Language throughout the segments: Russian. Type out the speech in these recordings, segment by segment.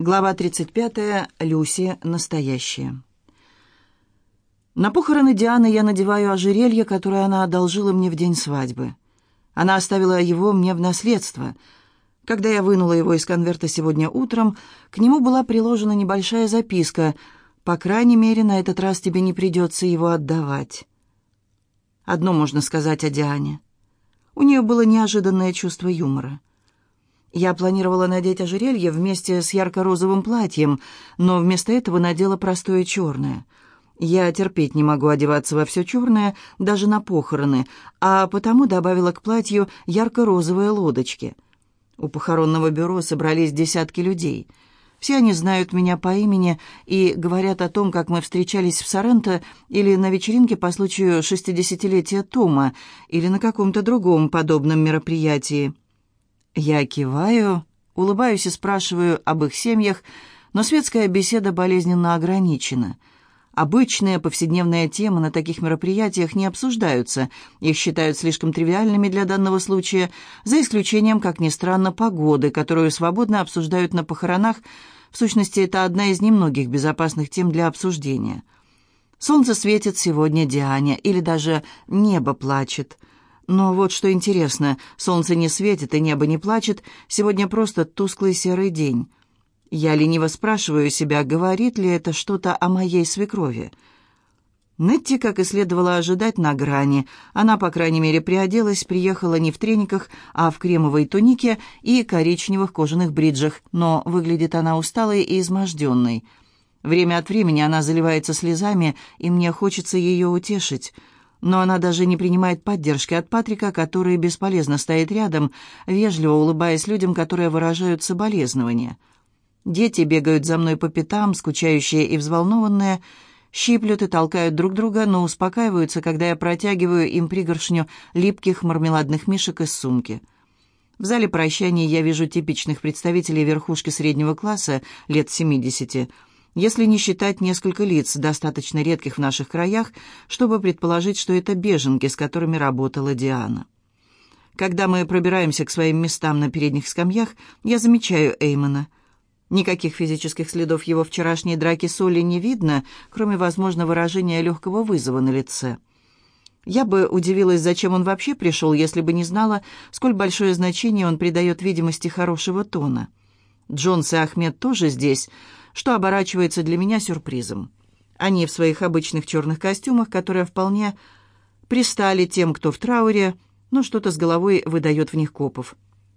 Глава 35. Люси. Настоящая. На похороны Дианы я надеваю ожерелье, которое она одолжила мне в день свадьбы. Она оставила его мне в наследство. Когда я вынула его из конверта сегодня утром, к нему была приложена небольшая записка. «По крайней мере, на этот раз тебе не придется его отдавать». Одно можно сказать о Диане. У нее было неожиданное чувство юмора — я планировала надеть ожерелье вместе с ярко-розовым платьем, но вместо этого надела простое черное. Я терпеть не могу одеваться во все черное, даже на похороны, а потому добавила к платью ярко-розовые лодочки. У похоронного бюро собрались десятки людей. Все они знают меня по имени и говорят о том, как мы встречались в Соренто или на вечеринке по случаю шестидесятилетия Тома или на каком-то другом подобном мероприятии. Я киваю, улыбаюсь и спрашиваю об их семьях, но светская беседа болезненно ограничена. Обычные повседневные темы на таких мероприятиях не обсуждаются, их считают слишком тривиальными для данного случая, за исключением, как ни странно, погоды, которую свободно обсуждают на похоронах, в сущности, это одна из немногих безопасных тем для обсуждения. Солнце светит сегодня Диане, или даже небо плачет – но вот что интересно, солнце не светит и небо не плачет, сегодня просто тусклый серый день. Я лениво спрашиваю себя, говорит ли это что-то о моей свекрови. Нетти, как и следовало ожидать, на грани. Она, по крайней мере, приоделась, приехала не в трениках, а в кремовой тунике и коричневых кожаных бриджах, но выглядит она усталой и изможденной. Время от времени она заливается слезами, и мне хочется ее утешить но она даже не принимает поддержки от Патрика, который бесполезно стоит рядом, вежливо улыбаясь людям, которые выражают соболезнования. Дети бегают за мной по пятам, скучающие и взволнованные, щиплют и толкают друг друга, но успокаиваются, когда я протягиваю им пригоршню липких мармеладных мишек из сумки. В зале прощаний я вижу типичных представителей верхушки среднего класса лет семидесяти – если не считать несколько лиц, достаточно редких в наших краях, чтобы предположить, что это беженки, с которыми работала Диана. Когда мы пробираемся к своим местам на передних скамьях, я замечаю Эймона. Никаких физических следов его вчерашней драки с Олли не видно, кроме, возможно, выражения легкого вызова на лице. Я бы удивилась, зачем он вообще пришел, если бы не знала, сколь большое значение он придает видимости хорошего тона. Джонс и Ахмед тоже здесь — что оборачивается для меня сюрпризом. Они в своих обычных черных костюмах, которые вполне пристали тем, кто в трауре, но что-то с головой выдает в них копов.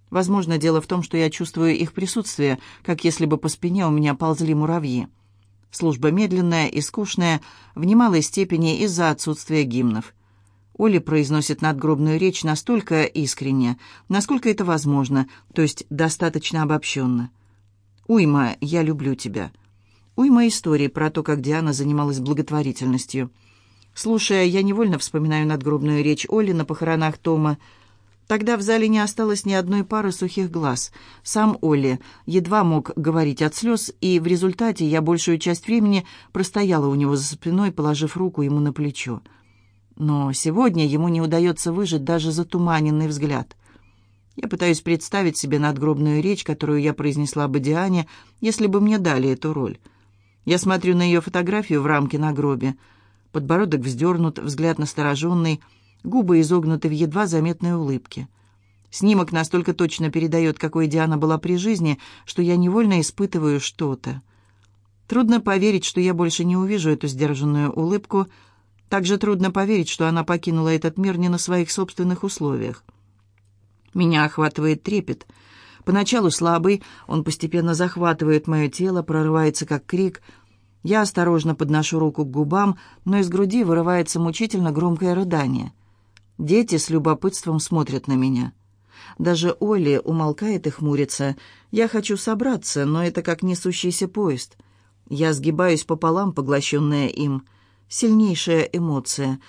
Возможно, дело в том, что я чувствую их присутствие, как если бы по спине у меня ползли муравьи. Служба медленная и скучная, в немалой степени из-за отсутствия гимнов. Оля произносит надгробную речь настолько искренне, насколько это возможно, то есть достаточно обобщенно. «Уйма, я люблю тебя». Уйма истории про то, как Диана занималась благотворительностью. Слушая, а я невольно вспоминаю надгробную речь Оли на похоронах Тома. Тогда в зале не осталось ни одной пары сухих глаз. Сам Оли едва мог говорить от слез, и в результате я большую часть времени простояла у него за спиной, положив руку ему на плечо. Но сегодня ему не удается выжить даже затуманенный взгляд. Я пытаюсь представить себе надгробную речь, которую я произнесла бы Диане, если бы мне дали эту роль. Я смотрю на ее фотографию в рамке на гробе. Подбородок вздернут, взгляд настороженный, губы изогнуты в едва заметной улыбке. Снимок настолько точно передает, какой Диана была при жизни, что я невольно испытываю что-то. Трудно поверить, что я больше не увижу эту сдержанную улыбку. Также трудно поверить, что она покинула этот мир не на своих собственных условиях. Меня охватывает трепет. Поначалу слабый, он постепенно захватывает мое тело, прорывается как крик. Я осторожно подношу руку к губам, но из груди вырывается мучительно громкое рыдание. Дети с любопытством смотрят на меня. Даже Оли умолкает и хмурится. Я хочу собраться, но это как несущийся поезд. Я сгибаюсь пополам, поглощенная им. Сильнейшая эмоция,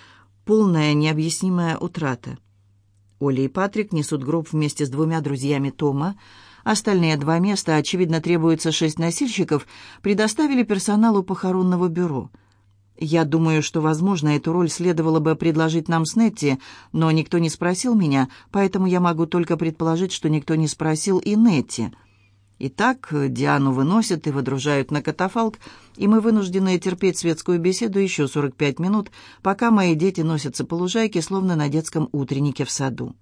полная необъяснимая утрата. Оля и Патрик несут гроб вместе с двумя друзьями Тома. Остальные два места, очевидно, требуется шесть носильщиков, предоставили персоналу похоронного бюро. Я думаю, что, возможно, эту роль следовало бы предложить нам с Нетти, но никто не спросил меня, поэтому я могу только предположить, что никто не спросил и Нетти. Итак, э, Диану выносят и водружают на катафалк, и мы вынуждены терпеть светскую беседу еще 45 минут, пока мои дети носятся по лужайке, словно на детском утреннике в саду.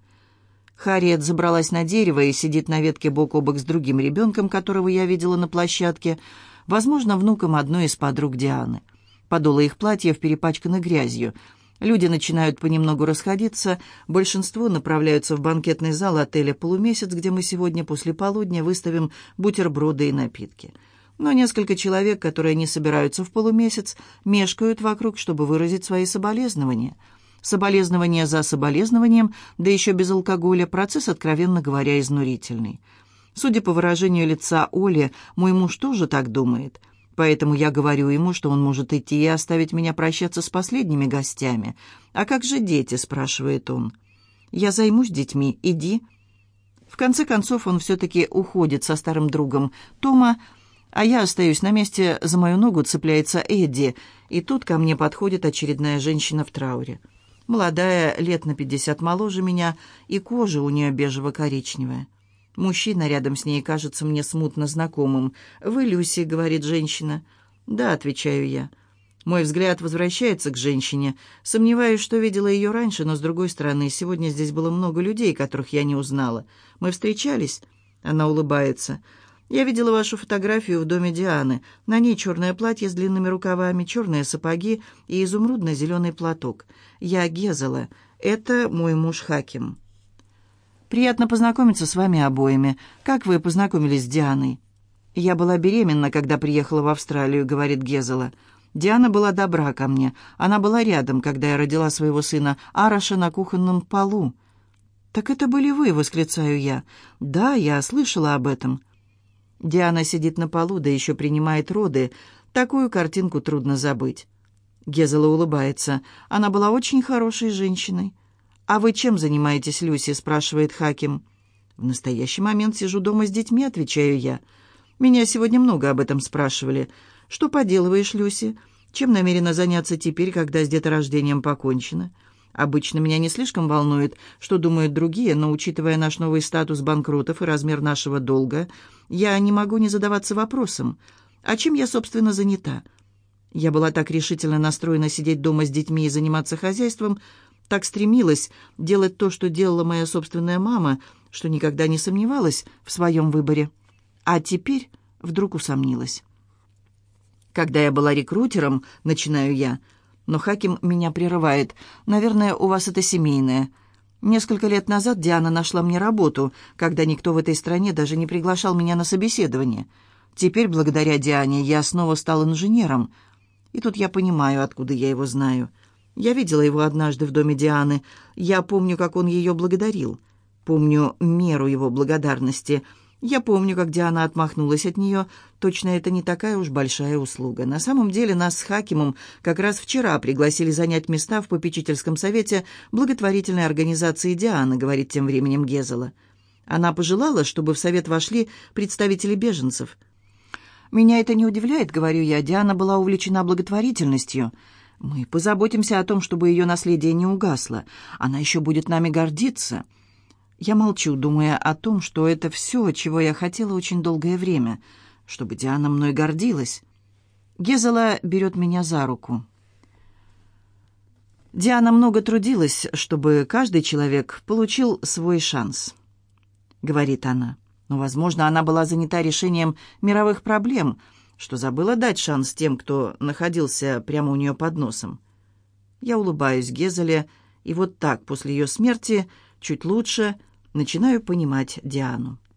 Харриет забралась на дерево и сидит на ветке бок о бок с другим ребенком, которого я видела на площадке, возможно, внуком одной из подруг Дианы. Подолы их платьев перепачканы грязью — Люди начинают понемногу расходиться, большинство направляются в банкетный зал отеля «Полумесяц», где мы сегодня после полудня выставим бутерброды и напитки. Но несколько человек, которые не собираются в полумесяц, мешкают вокруг, чтобы выразить свои соболезнования. Соболезнования за соболезнованием, да еще без алкоголя, процесс, откровенно говоря, изнурительный. Судя по выражению лица Оли, мой муж тоже так думает – Поэтому я говорю ему, что он может идти и оставить меня прощаться с последними гостями. «А как же дети?» — спрашивает он. «Я займусь детьми. Иди». В конце концов, он все-таки уходит со старым другом Тома, а я остаюсь на месте, за мою ногу цепляется Эдди, и тут ко мне подходит очередная женщина в трауре. Молодая, лет на пятьдесят моложе меня, и кожа у нее бежево-коричневая. Мужчина рядом с ней кажется мне смутно знакомым. «Вы Люси», — говорит женщина. «Да», — отвечаю я. Мой взгляд возвращается к женщине. Сомневаюсь, что видела ее раньше, но, с другой стороны, сегодня здесь было много людей, которых я не узнала. Мы встречались?» Она улыбается. «Я видела вашу фотографию в доме Дианы. На ней черное платье с длинными рукавами, черные сапоги и изумрудно-зеленый платок. Я Гезела. Это мой муж Хаким». Приятно познакомиться с вами обоими. Как вы познакомились с Дианой?» «Я была беременна, когда приехала в Австралию», — говорит Гезела. «Диана была добра ко мне. Она была рядом, когда я родила своего сына Араша на кухонном полу». «Так это были вы», — восклицаю я. «Да, я слышала об этом». Диана сидит на полу, да еще принимает роды. Такую картинку трудно забыть. Гезела улыбается. Она была очень хорошей женщиной. «А вы чем занимаетесь, Люси?» — спрашивает Хаким. «В настоящий момент сижу дома с детьми», — отвечаю я. «Меня сегодня много об этом спрашивали. Что поделываешь, Люси? Чем намерена заняться теперь, когда с деторождением покончено?» Обычно меня не слишком волнует, что думают другие, но, учитывая наш новый статус банкротов и размер нашего долга, я не могу не задаваться вопросом, а чем я, собственно, занята? Я была так решительно настроена сидеть дома с детьми и заниматься хозяйством, так стремилась делать то, что делала моя собственная мама, что никогда не сомневалась в своем выборе. А теперь вдруг усомнилась. Когда я была рекрутером, начинаю я, но Хаким меня прерывает. «Наверное, у вас это семейное». Несколько лет назад Диана нашла мне работу, когда никто в этой стране даже не приглашал меня на собеседование. Теперь, благодаря Диане, я снова стал инженером. И тут я понимаю, откуда я его знаю. Я видела его однажды в доме Дианы. Я помню, как он ее благодарил. Помню меру его благодарности. Я помню, как Диана отмахнулась от нее. Точно, это не такая уж большая услуга. На самом деле нас с Хакимом как раз вчера пригласили занять места в попечительском совете благотворительной организации Дианы, говорит тем временем Гезела. Она пожелала, чтобы в совет вошли представители беженцев. «Меня это не удивляет», — говорю я. Диана была увлечена благотворительностью. Мы позаботимся о том, чтобы ее наследие не угасло. Она еще будет нами гордиться. Я молчу, думая о том, что это все, чего я хотела очень долгое время, чтобы Диана мной гордилась. Гезела берет меня за руку. Диана много трудилась, чтобы каждый человек получил свой шанс, говорит она. Но, возможно, она была занята решением мировых проблем — что забыла дать шанс тем, кто находился прямо у нее под носом. Я улыбаюсь Гезеле, и вот так, после ее смерти, чуть лучше начинаю понимать Диану.